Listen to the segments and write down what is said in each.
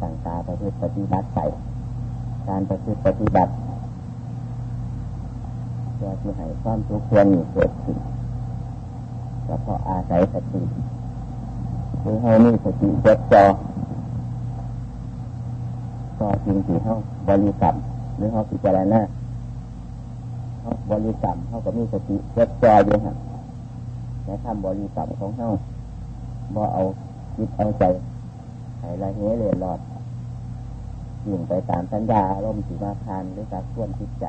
สั่งตาประพฤติปฏิบัติไป การประพฤติปฏิบัติเพื่อที่ให้ความทุกข์ควรเกิดขึ้นก็เพราะอาศัยสติคือให้มีสติจดจ่อต่อจริงที่เขาบริกรรมหรือเขาพิจารณาเขาบริกรรมเขาก็มีสติจดจ่ออยู่ฮะในคำบริกรรมของเขาบ่เอาจิตเอาใจ ให้ละเหเยหลอดยิ่งไปตามสัญญาอารมณ์สิมาทานหรือการส่วนจิตใจ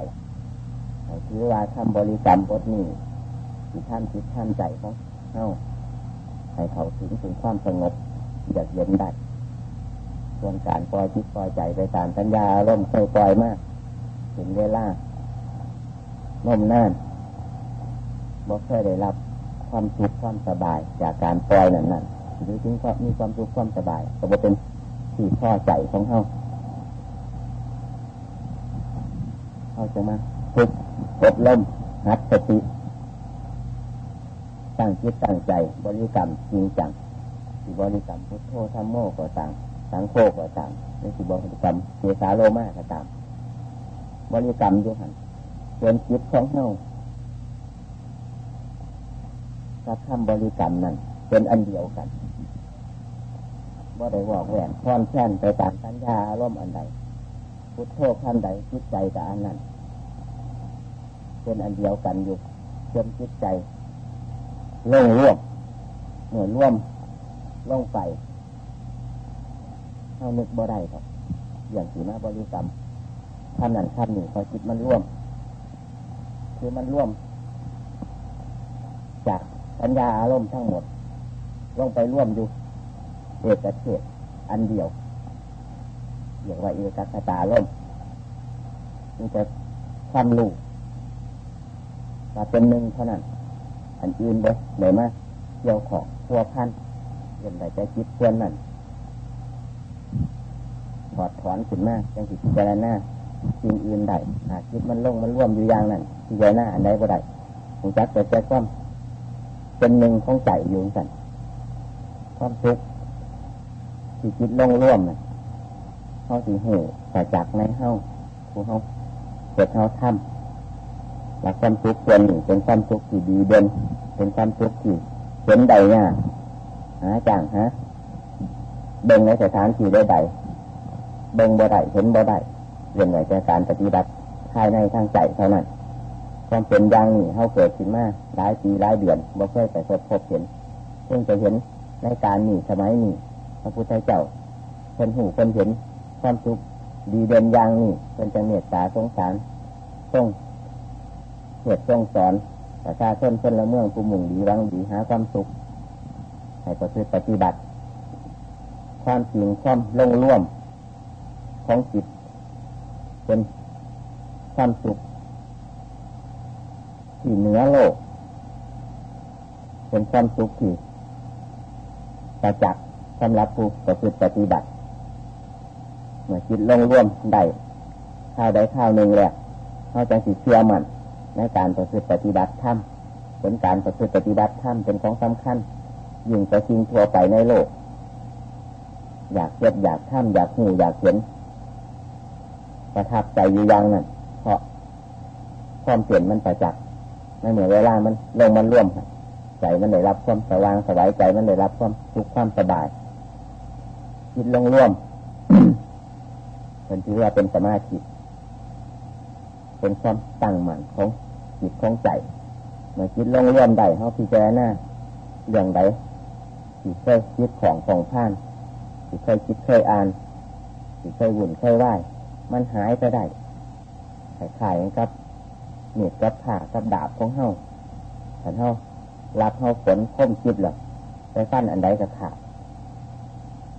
ถือว่าทำบริกรรมบทนี้ที่ท่านจิตท่านใจเของเฮาให้เขาถึงถึงความสงบอยากเย็นได้ส่วนการปล่อยจิตปล่อยใจไปตามสัญญาอารมณ์เคยปล่อยมาก ถึงเวลาน่มน่านบอกเคยได้รับความสุขความสบายจากการปล่อยนั่นนั่น หรือถึงมีความสุขความสบายก็จะเป็นที่พ่อใจของเขาเขาจะมาฝึกกดลมหัดสติตั้งจิตตั้งใจบริกรรมจริงจังที่บริกรรมพุทโธธรรมโมก็ต่างสังโฆก็ต่างนี่คือบริกรรมเจสาโลมาก็ตามบริกรรมด้วยหันจนจิตของเฮาถ้าทำบริกรรมนั้นเป็นอันเดียวกัน บ่ได้บอกแหวนคอนแค้นไปตามสัญญาอารมณ์อันใดพุทโธคำใดจิตใจกับอันนั้นเป็นอันเดียวกันอยู่จนจิตใจลงร่วมเหมือนร่วมลงไปเข้านึกบ่ได้ครับอย่างสีมาบริกรรมคำนั้นคำนี้พอจิตมันร่วม คือมันร่วม จากสัญญาอารมณ์ทั้งหมดลงไปร่วมอยู่ เอกเทศอันเดียวเรียกว่าเอกคตาล่มนี่จะความรู้มาเป็นหนึ่งเท่านั้น อันอื่นเลยเลยมาเกี่ยวของพัวพันเย็นแต่ใจคิดเพื่อนนั่นถอดถอนขึ้นมาจังสิพิจารณาสิ่งอื่นได้หากคิดมันลงมันร่วมอยู่อย่างนั้นพิจารณาอันใดก็ได้ผมจักแต่ใจความเป็นหนึ่งของใจอยู่กันความทุกข์ ที่คิดลงร่วมนะเขาสีหูแต่จักในเฮ้าผู้เขาเกิดเขาทำหลักความทุกข์ควรหนึ่งเป็นความทุกข์ที่ดีเด่นเป็นความทุกข์ที่เห็นใดเนี่ยหาจางฮะเบ่งในสถานที่ได้ใดเบ่งบ่ได้เห็นบ่ได้เรื่องไหนจากการปฏิบัติภายในทางใจเท่านั้นความเป็นอย่างนี้เขาเกิดขึ้นมาหลายปีหลายเดือนบ่เคยแต่พบพบเห็นเพิ่งจะเห็นในการนี้สมัยนี้ ระพุทธเจ้าคนหูคนเห็นความสุขดีเด่นอย่างนี้เป็นจะเมตตาสงสารทรงเหตุทรงสอนประชาชนคนละเมืองผู้มุ่งดีรังดีหาความสุขให้ประพฤติปฏิบัติ ความจริงความลงร่วมของจิตเป็นความสุขที่เหนือโลก เป็นความสุขที่ประจักษ์ สำหรับผู้ประพฤติปฏิบัติเมื่อจิตลงร่วมได้ข้าวได้ข้าวหนึ่งแล้วเขาจะสิเชื่อมันในการประพฤติปฏิบัติธรรมเป็นการประพฤติปฏิบัติธรรมเป็นของสำคัญยิ่งจะจริงทั่วไปในโลก อยากเก็บอยากท่ำอยากหูอยากเห็นประทับใจอยู่อย่างนั้นเพราะความเปลี่ยนมันประจักษ์ในเหมือนเวลามันลงมันร่วมใจมันได้รับความสว่างสบายใจมันได้รับความสุขความสบาย จิตลงร่วมเป็นที่ว่าเป็นสมาธิเป็นความตั้งมั่นของจิตของใจเมื่อจิตลงร่วมได้เขาพิจารณาเรื่องใดที่เคยคิดของของท่านที่เคยคิดเคยอ่านที่เคยหุ่นเคยไหวมันหายไปได้ขายๆครับเหนียดกับผ่ากับดาบของเฮาแต่เฮารับเฮาฝนคมคิดหรอกไปสั้นอันใดกับขาด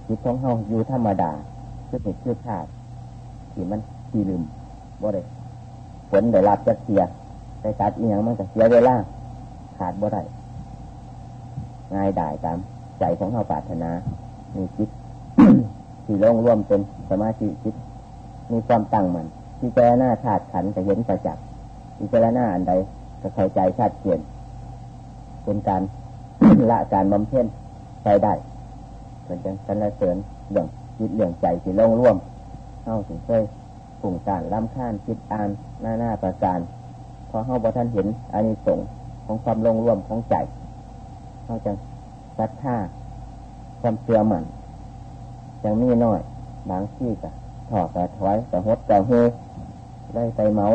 จิตของเฮาอยู่ธรรมดาคือเหตุคือขาดที่มันที่ลืมบ่ได้ฝนได้รับจะเสียไปตัดอีหยังมันจะเสียเวลาขาดบ่ได้ง่ายได้ตาม ใจของเฮาปรารถนามีจิตที่ลงร่วมเป็นสมาธิจิตมีความตั้งมันที่เจหน้าชาติขันจะเห็นประจักษ์ที่เจหน้าอันใดจะเข้าใจชาติเปลี่ยนเป็นการละการบำเพ็ญไปได้ เป็นจังสรรเสริญเรื่องจิตเหลื่องใจสิลงร่วมเข้าถึงเคยปุ่งการล้ำข้านคิดอ่านหน้าหน้าประการพอเข้าบอท่านเห็นอานิสงส์ของความลงร่วมของใจเข้าจะรัดท่าความเชื่อมันยังมีน้อยบางที่กะถอดกระถอยกระหดกระเฮได้ไปเมา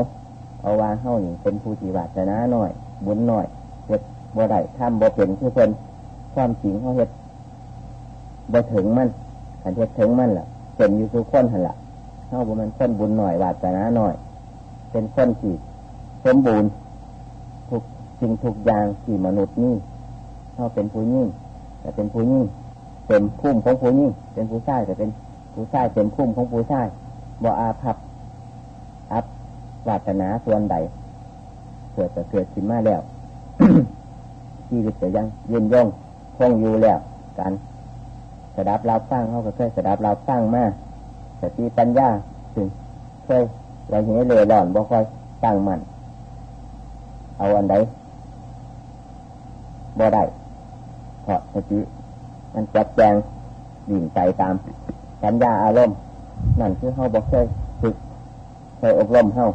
เอาวาเข้านี่งเป็นผู้จีวัจนะหน่อย บุญหน่อยเฮ็ดบ่ได้ทำบ่เป็นคือเพิ่นความจริงเขาเฮ็ด บ่ถึงมันขันเฮ็ดถึงมันล่ะเป็นอยู่ทุกคนหันละเข้าบ่มันคนบุญหน่อยวาจนะหน่อย เป็นคนที่สมบูรณ์ทุกสิ่งทุกอย่างที่มนุษย์นี่เข้าเป็นผู้ยิ่งแต่เป็นผู้ยิ่งเต็มพุ่มของผู้ยิ่งเป็นผู้ชายแต่เป็นผู้ชายเต็มพุ่มของผู้ชายบ่อาภัพอัพวาสนาส่วนใดเกิดจะเกิดขึ้นมาแล้วชีวิตจะยังยืนย่องคงอยู่แล้วการ สดับเราฟังเขาก็เคยสดับเราฟังมาสติปัญญาถึงเคยเราเห็นเลยหล่อนบ่ค่อยตั้งมันเอาอันใดบ่ได้เพราะสติมันจัดแจงดิ่งใจตามปัญญาอารมณ์นั่นคือเขาบอกเคยฝึกเคยอบรมเขา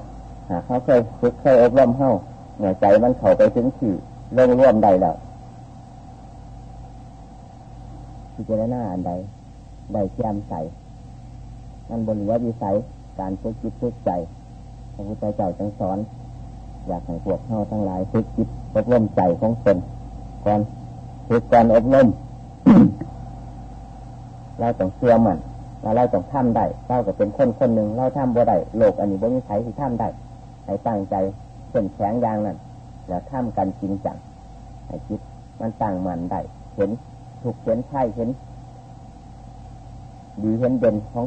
หาเขาเคยฝึกเคยอบรมเขาเหนื่อยใจมันเข้าไปถึงที่เรื่องร่วมใดแล้ว พิจารณาอันใดได้แจ่มใสนั่นบนเหลือวิสัยการฝึกจิตฝึกใจพระพุทธเจ้าจึงสอน อยากให้พวกเขาทั้งหลายฝึกจิตอบรมใจของตนก่อนฝึกก่อนอบรมเราต้องเชื่อมันเราเราต้องทำได้เราก็เป็นคนคนหนึ่งเราทำบ่ได้โลกอันนี้บ่มีใครที่ทำได้ให้ตั้งใจเข้มแข็งอย่างนั้นแล้วทำกันจริงจังให้จิตมันตั้งมันได้เห็น ถูกเห็นใช่เห็นดีเห็นเด่นของ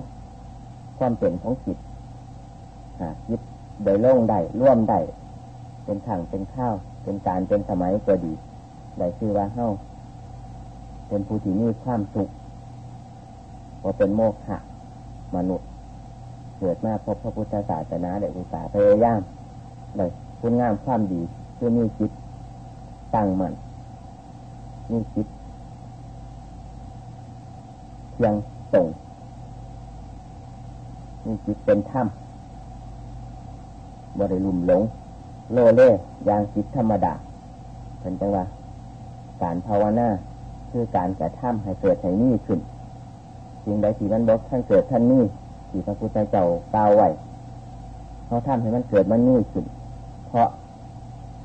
ความเป็นของจิตหาจิตได้ล่งได้ร่วมได้เป็นถังเป็นข้าว เป็นการเป็นสมัยก็ดีได้ชื่อว่าเฮ้าเป็นผู้ที่มีความสุขพอเป็นโมฆะมนุษย์เกิดมาพบพระพุทธศาสนาเด็กอุตสาห์พยายามเลยคุณงามความดีเพื่อมีจิตตั้งมันมีจิต ยังส่งมีจิตเป็นถ้ำบริลุมหลง โลเล่ยางจิตธรรมดาเป็นจังว่า การภาวนาคือการกระทำให้เกิดให้นี่ขึ้นสิ่งใดที่มันบอกท่านเกิดท่านนี่ที่พระพุทธเจ้ากล่าวไว้เขาทำให้มันเกิดมันนี่ขึ้น เพราะ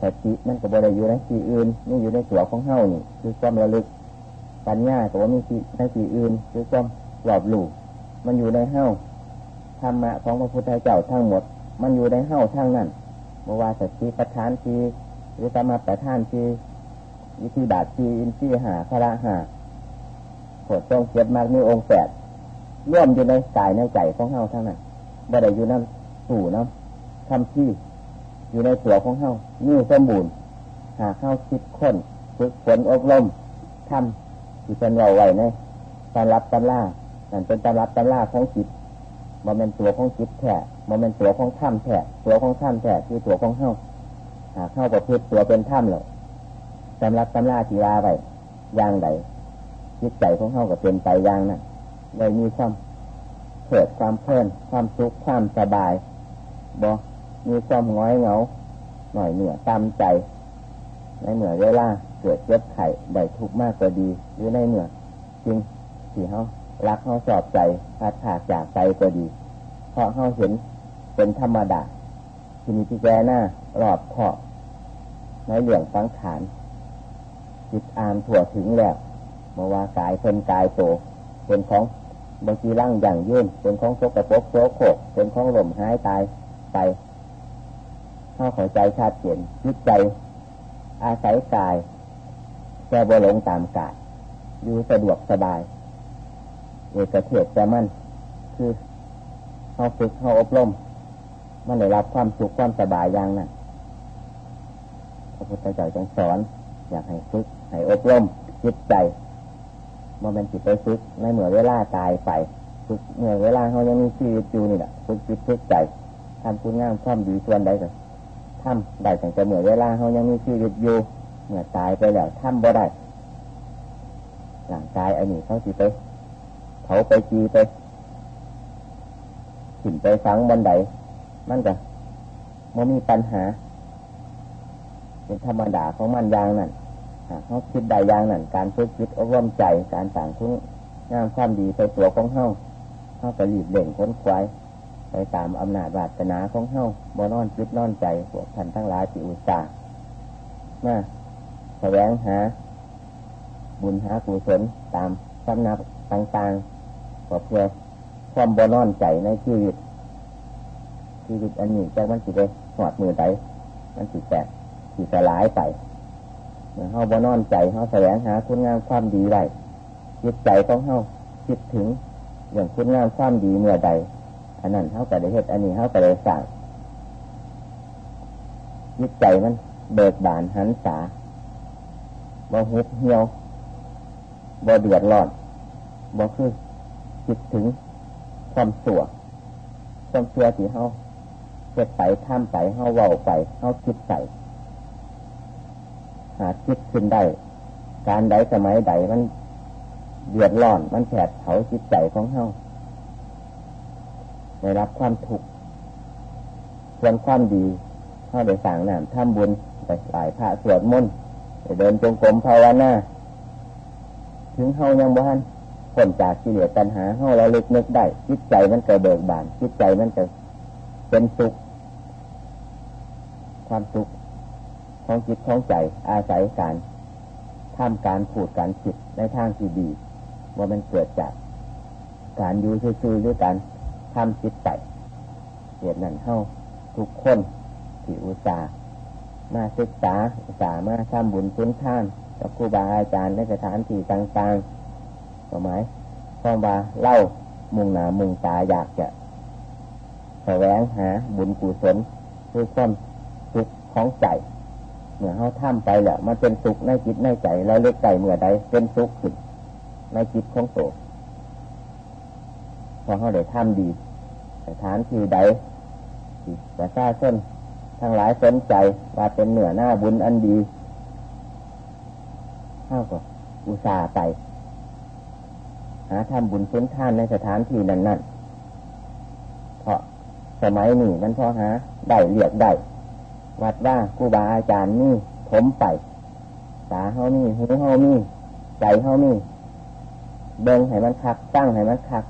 สติมันก็บริอยู่ในที่อื่นนี่อยู่ในตัวของเฮ้านี่ คือความระลึก ปัญญาแต่ว่ามีในที่อื่นคือความหลอบหลูมันอยู่ในเฮ้าธรรมะของพระพุทธเจ้าทั้งหมด มันอยู่ในเฮ้าทั้งนั้นเมื่อว่าสติประธานทีหรือสมาประธานทีวิธีบาททีอินทรีหาพระหาโผดตรงเจ็ดมากมีองค์แปดร่วมอยู่ในกายในใจของเฮาทั้งนั้นบ่ได้อยู่น้ำสู่น้ำทำที่อยู่ในตัวของเฮานี่สมบูรณ์หาเข้าคิดค้นฝึกฝนอบรมทำ ที่เป็นเราไว้ในตำรับตำล่านั่นเป็นตำรับตำล่าของจิตมันเป็นตัวของจิตแท้มันเป็นตัวของถ้ำแท้ตัวของถ้ำแท้คือตัวของเฮาหาเข้าประพฤติตัวเป็นถ้ำเลยตำรับตำล่าทีลาไปย่างใดจิตใจของเฮาก็เป็นไปย่างนั้นเลยมีความเกิดความเพลินความสุขความสบายบ่มีความง้อยเหงาหน่อยเหนื่อยตามใจในเหนื่อยเวลา เกิดเจ็บไข่ได้ทุกข์มากก็ดี หรือในเหนือจริงที่เขารักเขาสอบใจพัดขาดจากใจก็ดี เพราะเขาเห็นเป็นธรรมดาที่มีที่แกหน้ารอบขอบในเหลี่ยงสังขารจิตอามถั่วถึงแล้วเมื่อว่ากายเป็นกายโตเป็นของบางทีร่างอย่างยื่นเป็นของโสกปรกโสโครกเป็นของหล่มหายตายไปเข้าข้าใจชาติเปลี่ยนจิตใจ อาศัยกาย แค่บหลงตามกายอยู่สะดวกสบาย เอกเทศแต่มันคือเขาฝึกเขาอบรมมันได้รับความสุขความสบายอย่างนั้นพระพุทธเจ้าจึงสอน อยากให้ฝึกให้อบรมจิตใจมันเป็นจิตไปฝึกในเมื่อเวลาตายไปฝึกเมื่อเวลาเขายังมีชีวิตอยู่นี่แหละฝึกจิตฝึกใจทำคุณงามความดีส่วนใดก็ทำได้แต่เมื่อเวลาเขายังมีชีวิตอยู่ เมื่อตายไปแล้วทำบ่ได้หลังตายอันนี้เขาสิไปเขาไปจีไปขึ้นไปฟังบนไดมันก็ไม่มีปัญหา เป็นธรรมดาของมันอย่างนั้นเขาคิดใดอย่างนั้นการฝึกจิตอบรมใจการสั่งคุณงามความดีในตัวของเฮาเฮาก็รีบเล่งค้นควายไปตามอำนาจวาสนาของเฮาบ่นอนจิตนอนใจพวกท่านทั้งหลายที่อุตส่าห์มา สวงหา บุญหากุศลตามสำนักต่างๆก็เพื่อความบ่นอนใจในชีวิตชีวิตอันนี้จะมันสิได้หอดมือใดมันสิแตกสิสลายไปเมื่อเฮาบ่นอนใจเฮาแสวงหาคุณงามความดีได้จิตใจของเฮาคิดถึงอย่างคุณงามความดีเมื่อใดอันนั้นเฮาก็ได้เฮ็ดอันนี้เฮาก็ได้สั่งจิตใจมันเบิกบานหันษา บ่เหุบเหี่ยวบ่เดือดร้อนบ่คือคิดถึงความสัวความสัวที่เฮาเฮ็ดไปทำไปเฮาเว้าไปเฮาคิดใส่หาคิดขึ้นได้ การใดสมัยใดมันเดือดร้อน มันแผดเผาจิตใจของเฮาได้รับความทุกข์ส่วนความดีเฮาได้สั่งน้ำทำบุญไปไหว้พระสวดมนต์ เดินจงกรมภาวนาถึงเฮายังบ้านผลจากกิเลสตัณหาเฮาเราลึกนึกได้จิตใจมันเกิดเบิกบานจิตใจมันจะเป็นสุข ความสุขของจิตของใจ อาศัยการทำการพูดการคิดในทางที่ดี ว่ามันเกิดจาก การอยู่ซื่อๆหรือการทำจิตใจเหตุนั้นเท่าทุกคนที่อุตส่าห์ มาศึกษาสามาทำบุญทุนท่าน กับครูบาอาจารย์ในสถานที่ต่างๆก็หมายความว่าเล่ามุงหนามุงตาอยากจะแสวงหาบุญกุศลคือความสุขของใจเมื่อเขาทำไปแล้วมันเป็นสุขในจิตในใจแล้วเล็กใจเมื่อใดเป็นสุขขึ้นในจิตของโตพอเขาได้ทำดีสถานที่ใดแต่ทราชน ทั้งหลายสนใจว่าเป็นเหนือหน้าบุญอันดีเข้าก็อุตส่าห์ไป หาทำบุญสุนท่านในสถานที่นั้นนั่นเพราะสมัยนี้มันพอหาได้เรียกได้ วัดว่าครูบาอาจารย์นี่ผมไป ตาเฮานี่หูเฮานี่ใจเฮานี่เบิ่งให้มันคักตั้งให้มันคัก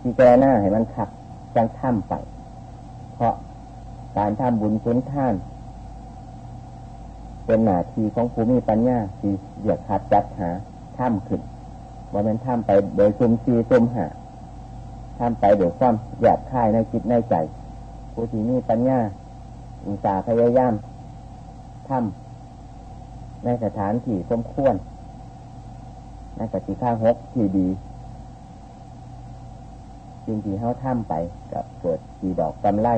ที่แกหน้าให้มันคักจังท่ำไป เพราะ การทำบุญสุนท่าน เป็นหน้าที่ของภูมิปัญญาที่เรียกขัดจัดหาท่ำขึ้นว่ามันท่ำไปโดยซุมซีซุมหาท่ำไปโดยความหยาบคายในจิตในใจผู้ที่มีปัญญาอุตสาห์พยายามทำในสถานที่สมควรในปฏิฆาหกที่ดีจริงที่เขาทำไปกับเกิดดีดอกกำไร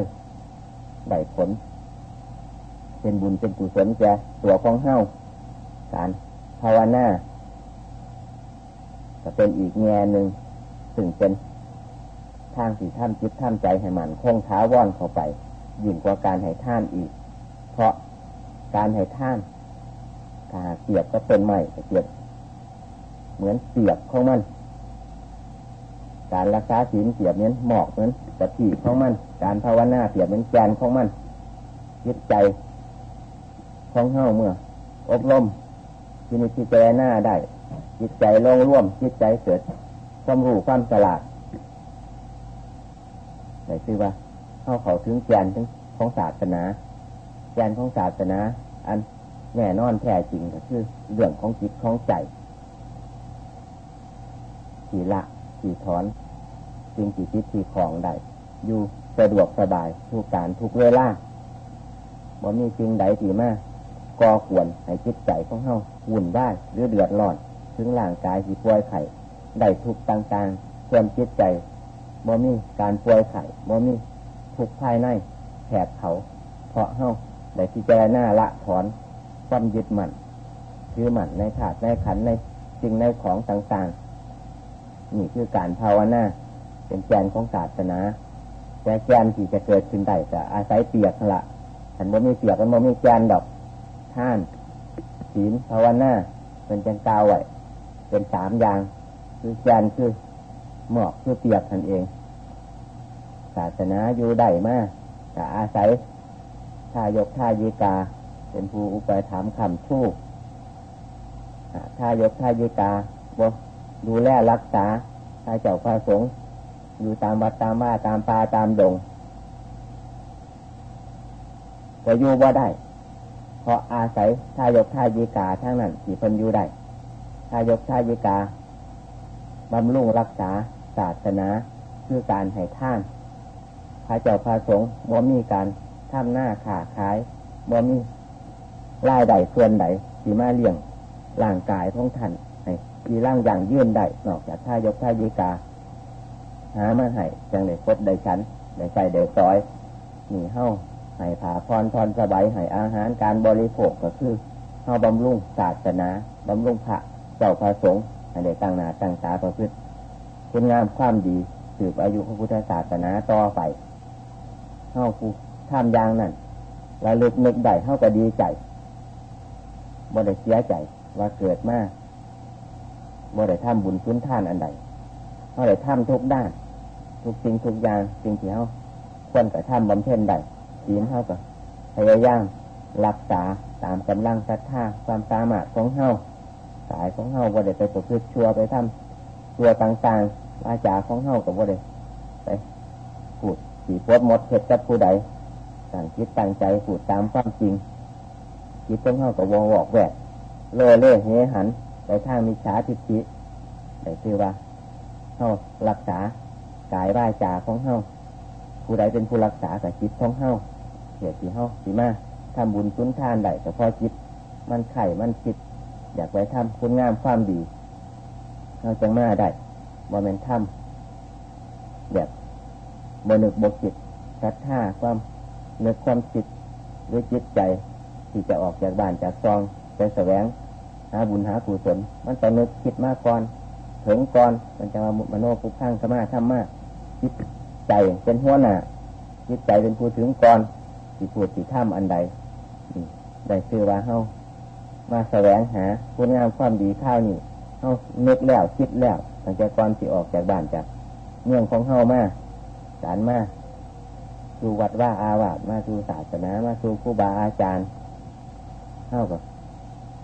ได้ผล เป็นบุญเป็นกุศลแก่ตัวของเฮาการภาวนาจะเป็นอีกแง่หนึ่งซึ่งเป็นทางที่ท่านจิตท่านใจให้มันคงท้าว่อนเข้าไป ยิ่งกว่าการให้ท่านอีก เพราะการให้ท่านถ้าเสียบก็เป็นไม้เสียบเหมือนเสียบของมัน การรักษาศีลเสียบเหมือนหมอกเหมือน กะทิของมัน การภาวนาเสียบเหมือนแกนของมันยึดใจของเฮ้าเมื่อ อบรมที่มีจิตใจหน้าได้จิตใจลงร่วมจิตใจเกิดความรู้ความฉลาดไหนคือว่าเข้าเขาถึงแกนของศาสนาแกนของศาสนา อันแน่นอนแท้จริงก็คือเรื่องของจิตของใจที่ละที่ถอนจริงที่จิตที่ของได้ อยู่สะดวกสบายทุกการทุกเวลาบ่มีจริงใดที่มาก่อขวนให้จิตใจของเฮาวุ่นได้หรือเดือดร้อน ถึงร่างกายที่ป่วยไข้ได้ทุกต่างๆส่วนจิตใจบ่มีการป่วยไข้บ่มีทุกภายในแผดเขา เพราะเฮาได้พิจารณาละถอนความยึดมั่นถือมั่นในถาดในขันในสิ่งในของต่างๆ นี่คือการภาวนาเป็นแกนของศาสนา แต่แกนที่จะเกิดขึ้นได้จะอาศัยเปียกละฉันบ่มีเปียกมันบ่มีแกนดอกท่านศีลภาวนาเป็นจังกาวไว้เป็นสามอย่าง คือแกนคือหมอกคือเปียกทันเอง ศาสนาอยู่ได้มากแต่อาศัยท่ายกท่ายิกา เป็นผู้อุปถัมภ์คำชู้ท่ายกท่ายิกาบดูแลรักษาถ้าเจ้าพระสงฆ์ อยู่ตามวัดตามบ้าตามป่าตามดงก็อยู่ว่าได้ เพราะอาศัยท่ายกท่ายิกาทั้งนั้นที่เพิ่นอยู่ได้ท่ายกท่ายิกาบำรุงรักษาศาสนาคือการให้ท่าน พระเจ้าพระสงฆ์บ่มีการทำหน้าขาขายบ่มีรายใดส่วนใดที่มาเลี้ยงร่างกายของท่านให้ทีร่างอย่างยื่นได้นอกจากท่ายกท่ายิกา หามาให้จังได้คดได้ชั้นได้ใส่ได้ซอยหนีเฮ้าให้ผ่าพรพรสบายให้อาหารการบริโภคก็คือเฮ้าบำรุงศาสนาบำรุงพระเจ้าพระสงฆ์ให้ได้ตั้งหนาตั้งตาประพฤติคุณงามความดีสืบอายุพระพุทธศาสนาต่อไปเฮ้าผู้ทำอย่างนั้นระลึกนึกได้เฮ้าก็ดีใจบ่ได้เสียใจว่าเกิดมาบ่ได้ทำบุญทุนท่านอันใด เฮ้าได้ทำทุกด้าน ทุกสิ่งทุกอย่างสิ่งที่เฮ้าควรกระทำบำเพ็ญได้ศีลเท่ากับพยายามรักษาตามกำลังศรัทธาความสามารถของเฮาสายของเฮาบ่ได้ไปประพฤติชั่วไปทำตัวต่างๆวาจาของเฮากับบ่ได้ไปพูดสีพดมดเผ็ดกับผู้ใดตั้งคิดตั้งใจพูดตามความจริงคิดของเฮากับวงวอกแวกเล่เล่เฮหันไปทางมิจฉาทิฏฐิแต่คือว่า เฮารักษากายวาจาของเฮาผู้ใดเป็นผู้รักษากับจิตของเฮาเหตุที่เฮาสีมาทำบุญสุนทานได้แต่พอจิต มันไข่มันคิด อยากไปทำคุณงามความดีเราจังมาได้บ่เป็นทำแบบบนึกบกจิตศรัทธาความเนึกความจิตหรือจิตใจที่จะออกจากบ้านจากซองไปแสวงหาบุญหากุศลมันต้องนึกคิดมากก่อน ถึงก่อนมันจะมามโนปุพังสมาธรรมะจิตใจเป็นหัวหน้าจิตใจเป็นผู้ถึงก่อนสิพูดสิถ้ำอันใดได้คือว่าเฮามาแสวงหาคุณงามความดีข้าวนี่เฮาเนึกแล้วคิดแล้วตั้งแต่ก่อนสิออกจากบ้านจากเมืองของเฮามาสารมาดูวัดว่าอาวาสมาดูศาสนามาดูครูบาอาจารย์เท่ากับ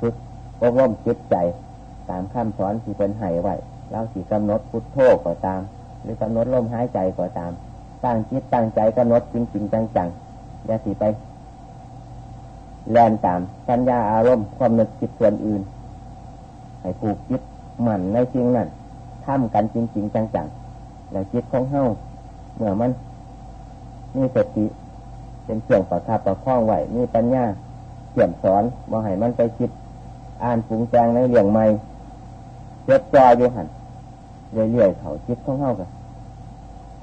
ฝึกอบรมจิตใจตามคำสอนที่เป็นไห้ไว้ เราสีกำหนดพุทโธก็ตาม หรือกำหนดลมหายใจก็ตาม ตั้งจิตตั้งใจกำหนดจริงจริงจังๆอย่าสีไปแลนตามสัญญาอารมณ์ความนึกคิดส่วนอื่น ให้ผูกจิตหมั่นในจริงนั้นทำกันจริงจริงจังๆแล้วจิตของเฮาเมื่อมันมีสติเป็นเสื่องประคับประคองไหวมีปัญญาเกี่ยมสอนบ่ให้มันไปคิด อ่านปรุงแต่งในเรื่องใหม่ เจ็บจอยอยู่หันเรื่อยๆเขาจิตของเฮากัน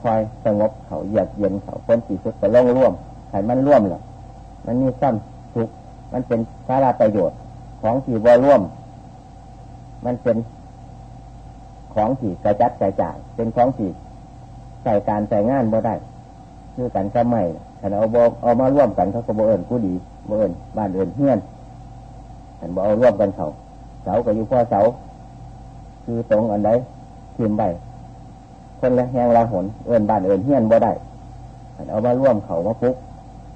คอยสงบเขาเยือกเย็นเขาคนสีสุดก็ล่องร่วมให้มันร่วมหรอมันมีซ้ำทุกมันเป็นสาระประโยชน์ของที่ว่าร่วม มันเป็นของที่กระจัดกระจายเป็นของที่ใส่การใส่งานบ่ได้คือกันก็ไม่ขันเอาบอเอามาร่วมกันเขาก็บ่เอิญผู้ดีบ่เอิญบ้านเอิญเฮียนขันบ่เอาร่วมกันเขาเสาก็อยู่พ่อเสา คือตรงอันใดทิมใบคนละแหงละหนเอิญบ้านเอิญเฮียนบ่ได้เอามาร่วมเขามาปุ๊ก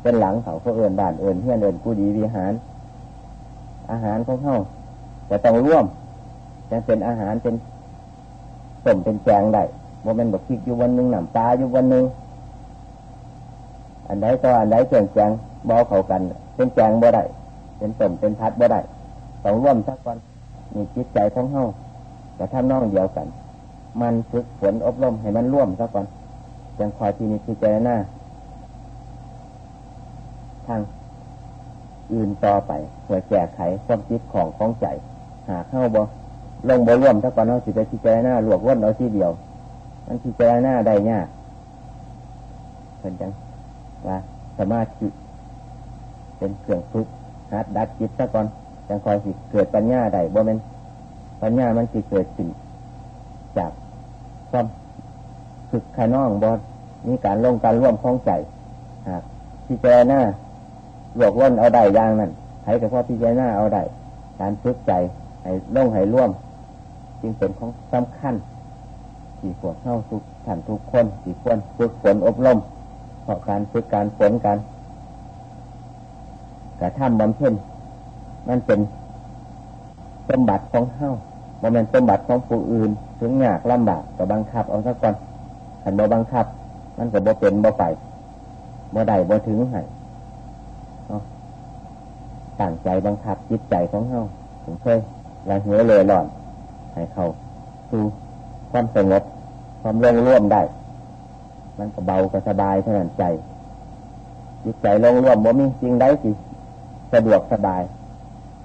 เป็นหลังเขาก็เอิญบ้านเอิญเฮียนเอิญผู้ดีวิหาร อาหารของเขาจะต้องร่วมจะเป็นอาหารเป็นต้มเป็นแกงได้โมเมนต์บอกพริกอยู่วันหนึ่งหนำปลาอยู่วันหนึ่งอันใดก็อันใดเกี่ยงแกงบอเขากัน เป็นแกงบ่ได้เป็นต้มเป็นพัดบ่ได้ต้องร่วมสักก่อนมีจิตใจท้องเฮา แต่ถ้าน้องเดียวกัน มันฝึกฝนอบรมให้มันร่วมสักก่อนยังคอยที่นี่ที่เจหน้าทางอื่นต่อไปเพื่อแก้ไขความคิดของของใจ หาเข้าบ่ลงบ่ร่วมสักก่อนเอาสิไปที่เจหน้าหลวกวนเอาที่เดียวมันที่เจหน้าได้ยากเป็นจังว่าสมาธิเป็นเครื่องฝึกหัดดัดจิตซะก่อนจังคอยสิเกิดปัญญาได้บ่เป็น ปัญญามันสิเกิดสิ่งจากความฝึกขน้องบอมีการลงการร่วมคล้องใจหากพิจารณาหลอกล่นเอาได้ย่างนั้นให้กับพ่อพิจารณาเอาได้การฝึกใจให้ลงให้ร่วม จึงเป็นของสำคัญที่พวกเข้าทุกท่านทุกคนที่ควรฝึกฝนอบรมเพราะการฝึกการฝนการกระทำบำเพ็ญมันเป็นสมบัติของเฮ้า บ่แม่นสมบัติของผู้อื่น ถึงยากลำบากก็บังคับเอาซะก่อนขันบ่บังคับ มันก็บ่เป็นบ่ไปบ่ได้บ่ถึงให้ตั้งใจบังคับจิตใจของเฮาผมเคยละเหยเลยหล่อนให้เขาสู่ความสงบความลงร่วมได้ มันก็เบาก็สบายเท่านั้นใจ จิตใจลงร่วมบ่มีจริงได้สิสะดวกสบาย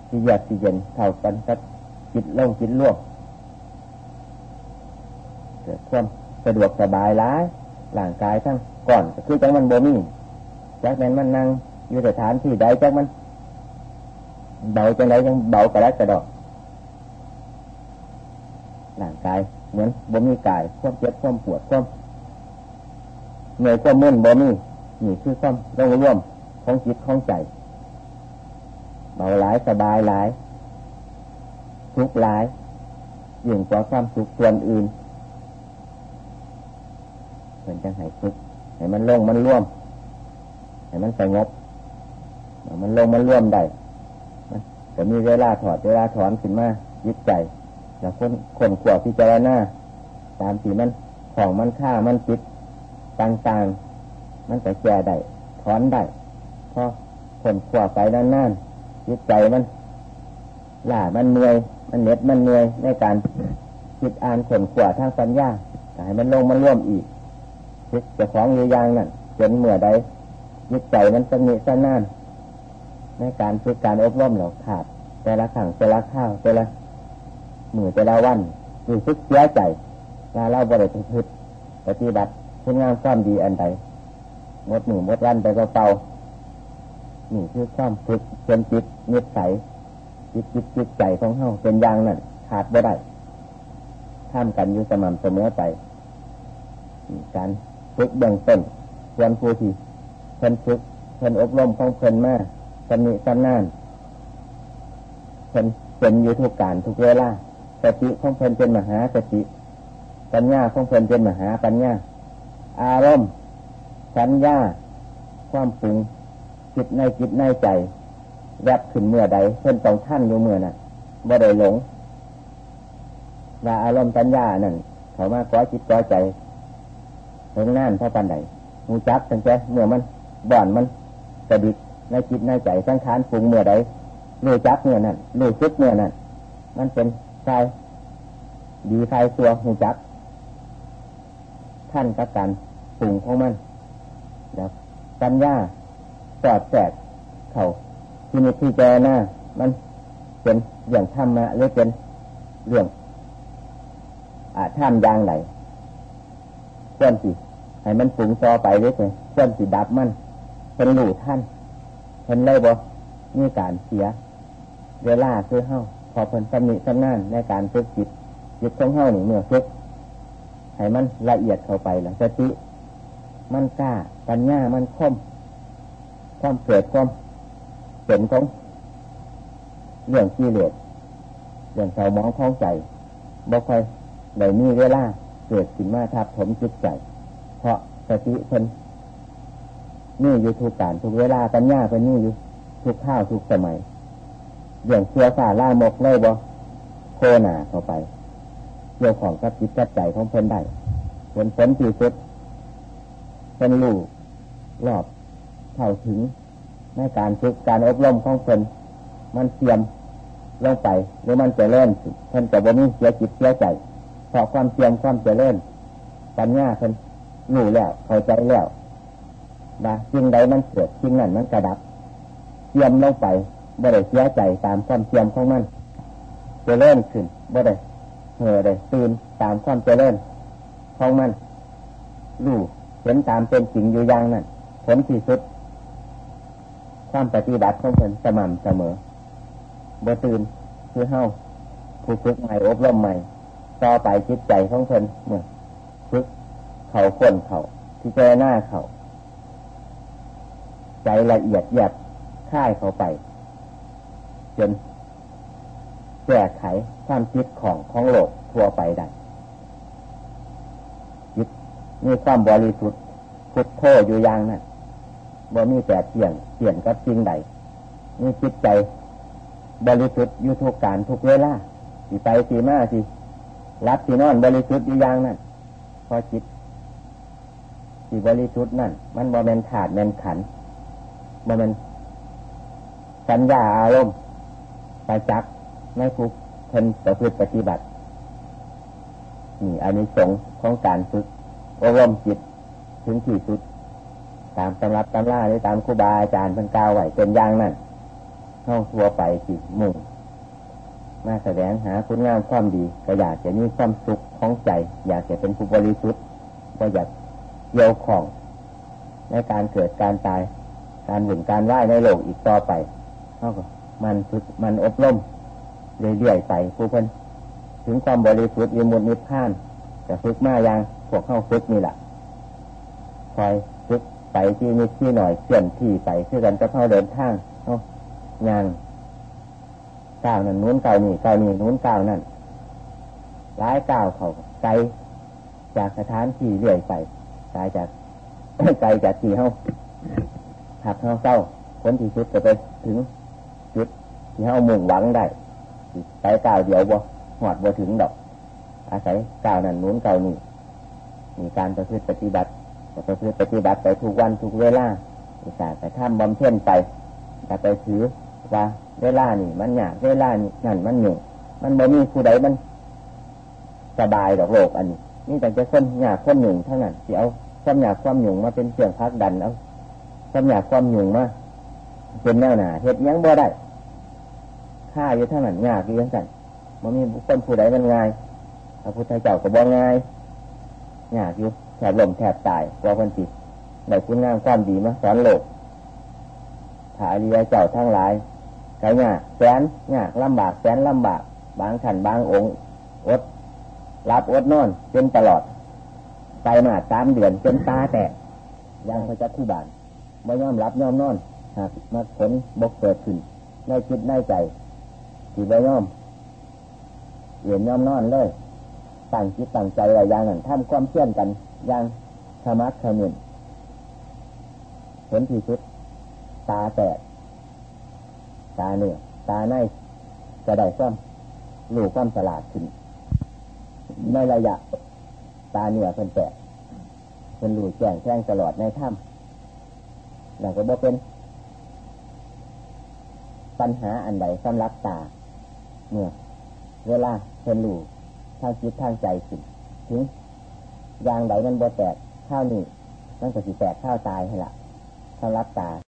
ที่เยือกที่เย็นเท่ากันกับ จิตลงจิตร่วมเกิดความสะดวกสบายร้ายร่างกายทั้งก่อนคือจังมันบ่มีจากนั้นมันนั่งอยู่สถานที่ใดจากมัน เบาจังไรยังเบากระดักกระดอกร่างกายเหมือนบ่มีกายความเจ็บความปวดความเหนื่อยความมึนบ่มีนี่คือความร่วมร่วมของจิตของใจเบาหลายสบายหลาย ทุกหลายยิ่งกว่าความสุขส่วนอื่นเพื่อนจะให้ทุกให้มันลงมันร่วมให้มันสงบมันลงมันร่วมได้แต่มีเวลาถอดเวลาถอนขึ้นมายึดใจแล้วคนคนขวบพิจารณาตามที่มันของมันฆ่ามันจิตต่างๆ มันจะแก้ได้ถอนได้พอคนขวบไปนั่นๆยึดใจมัน ล่ามันเหนื่อย มันเหน็ดมันเหนื่อยในการคิดอ่านขนขวบทางสัญญาให้มันลงมันร่วมอีกคิดจะของอยู่อย่างนั้นจนเมื่อใดยึดใจมันสนิทสนานในการฝึกการอบรมเราขาด แต่ละขังแต่ละข้าวแต่ละมือแต่ละวันรู้สึกเสียใจลาเล่าบริสุทธิ์ปฏิบัติคุณงามความดีอันใดมดหมือมดวันไปก็เป่านี่คือความฝึกจนจิตนิสัย จิตจิตจิตใจของเฮาเป็นอย่างนั้นขาดไม่ได้ท่ามกันอยู่สม่ำเสมอไป การฝึกเบื้องต้นควรผู้ที่เพิ่นฝึกเพิ่นอบรมของเพิ่นมาสนิสนานเพิ่นเป็นอยู่ทุกการทุกเวลาสติของเพิ่นเป็นมหาสติปัญญาของเพิ่นเป็นมหาปัญญา อารมณ์สัญญา ความปรุงจิตในจิตในใจ แวบขึ้นเมื่อใดเพิ่นต้องท่านอยู่เมื่อนั้นบ่ได้หลงว่าอารมณ์สัญญานั่นเขามาก้อจิตก้อใจถึงนั่นเท่าปันใดมูจักตั้งแต่เมื่อมันบ่อนมันกระดิกในจิตในใจสังขารปรุงเมื่อใดรู้จักเมื่อนั้นรู้ซึกเมื่อนั้นมันเป็นใายดีใายตัวหูจัก ท่านกับการปรุงของมันแล้วปัญญาสอดแจกเขา ที่มีที่เจหน้ามันเป็นเรื่องธรรมะหรือเป็นเรื่องอาท่ามยางไหนควรสิให้มันปรุงต่อไปเรื่อยควรสิดับมันเป็นหลู่ท่านเพิ่นเลยบ่มีการเสีย เวลาคือเฮ้าพอเพิ่นสำนิสำนานในการฝึกจิตจิตของเฮ้าหนึ่งเมื่อฝึกให้มันละเอียดเข้าไปแล้วสติมันกล้าปัญญามันคมความเกิดความ เป็นของเรื่องกิเลสเรื่องเศร้ามองคล้องใจบ่ค่อยได้มีเวลาเกิดขึ้นมาทับถมจิตใจ เพราะสติเพิ่นนี่อยู่ทุกการทุกเวลาปัญญาเป็นนี่อยู่ทุกข้าวทุกสมัยอย่างเชื่อสาล่ามกเลยบ่โคหนาเข้าไปเรื่องของกับจิตกับใจของเพิ่นได้ผลผลที่สุดเป็นลูกรอบเท่าถึง ในการฝึกการอบรมของเพิ่นมันเทียมลงไปหรือมันจะเล่นเพิ่นจะบ่มีเสียจิตเสียใจเพราะความเทียมความจะเล่นปัญญาเพิ่นรู้แล้วเข้าใจแล้วว่าสิ่งใดมันเกิดสิ่งนั้นมันกระดับเทียมลงไปบ่ได้เสียใจตามความเทียมของมันจะเล่นขึ้นบ่ได้เหอได้ตื่นตามความเจริญของมันรู้เห็นตามเป็นจริงอยู่อย่างนั้นผลที่สุด ความปฏิบัติของเพิ่นสม่ำเสมอบ่ตื่นคือเฮาผู้ฝึกใหม่อบรมใหม่ ต่อไปจิตใจของเพิ่นเมื่อฝึกเขาคนเขาที่เจหน้าเขาใจละเอียดหยัดค่ายเขาไป จนแก้ไขความคิดของของโลกทั่วไปได้มีความบริสุทธิ์พุทโธอยู่อย่างนั้น บ่มีแต่เปลี่ยนเปลี่ยนกับจริงใดมีจิตใจ บริสุทธิ์อยู่ทุกการทุกเวลาสีไปสีมาสิรับสีนอนบริสุทธิ์อยู่อย่างนั้นพอจิตสีบริสุทธิ์นั่นมันบ่เป็นขาดเป็นขันบ่เป็นสัญญาอารมณ์ไปจักไม่คุกเพิ่นประพฤติปฏิบัตินี่อันนี้สงของการฝึกอบรมจิตถึงที่สุด ตามตำรับตำราหรือตามครูบาอาจารย์เพิ่นกล่าวไว้เป็นอย่างนั้นเข้าทัวไปสิมุ่งมาแสดงหาคุณงามความดีก็อยากจะมีความสุขของใจ อยากจะเป็นผู้บริสุทธิ์ก็อยากเยี่ยวของในการเกิดการตาย การหวุ่นการไหวในโลกอีกต่อไปเขาก็มันฝึกมันอบรมเรื่อยๆไปผู้เพิ่นถึงความบริสุทธิ์มีมุนนิพพานจะฝึกมาอย่างพวกเข้าฝึกนี่แหละคอย ไปที่นิดที่หน่อยเสื่อนที่ไปคือกันจะเข้าเดินทางเขางานก้าวนั่นนู้นก้าวนี่ก้าวนี่นู้นก้าวนั่นร้ายก้าวเขาไกลจากสถานที่เรื่อยไปไกลจากไกลจากที่เขาหักเขาเศร้าคนที่สุดจะไปถึงจุดที่เขามุ่งหวังได้ไปก้าวเดียวบ่หอดบ่ถึงดอก อาศัยก้าวนั่นนู้นก้าวนี่มีการประพฤติปฏิบัติ ประพฤติปฏิบัติไปทุกวันทุกเวลาอุตส่าห์ไปทำบำเพ็ญไปแต่ไปถือว่าเวลานี่มันหยากเวลานี่นั่นมันหยุ่งมันบ่มีผู้ใดมันสบายดอกโลกอันนี้นี่แต่จะคนยากคนหยุ่งเท่านั้นที่เอาความยากความหยุ่งมาเป็นเครื่องพักดันเอาความยากความหยุ่งมาเป็นแนวหนาเหตุยังบ่ได้ค่าอยู่เท่านั้นยากอยู่เท่านั้นมันมีคคลผู้ใดมันง่ายพระพุทธเจ้าก็บ่ง่ายยากอยู่ แถบลมแถบตายกว่าคนจิตในคุณงามความดีมาสอนโลกถ้าอริยเจ้าทั้งหลายกายากแสนยากลำบากแสนลำบาก บางขันบางองค์อดรับอดนอนเป็นตลอด ไปมาสามเดือนจนตาแตกยังพระจักคู่บานไม่ยอมรับยอมนอนหากมาผลบกเกิดขึ้นในจิตในใจที่ไม่ยอมเหรียญยอมนอนเลยตั้งจิตตั้งใจอะไรอย่างนั้นทำความเชื่อกัน ย่างธรรมะขมินผลที่สุด ตาแตก ตาเนื้อตาในจะได้ความรู้ความสลาดขึ้น ในระยะ ตาเนื้อเป็นแตกเป็นรู้แจ้งแจ้งตลอดในถ้ำแล้วก็บ่เป็น ปัญหาอันใดสำหรับตาเมื่อเวลาเป็นรู้ทางจิตทางใจขึ้นถึง ยางใดมันบ่แตกข้าวนี่มันก็สิแตกข้าวตายให้ละสำหรับตา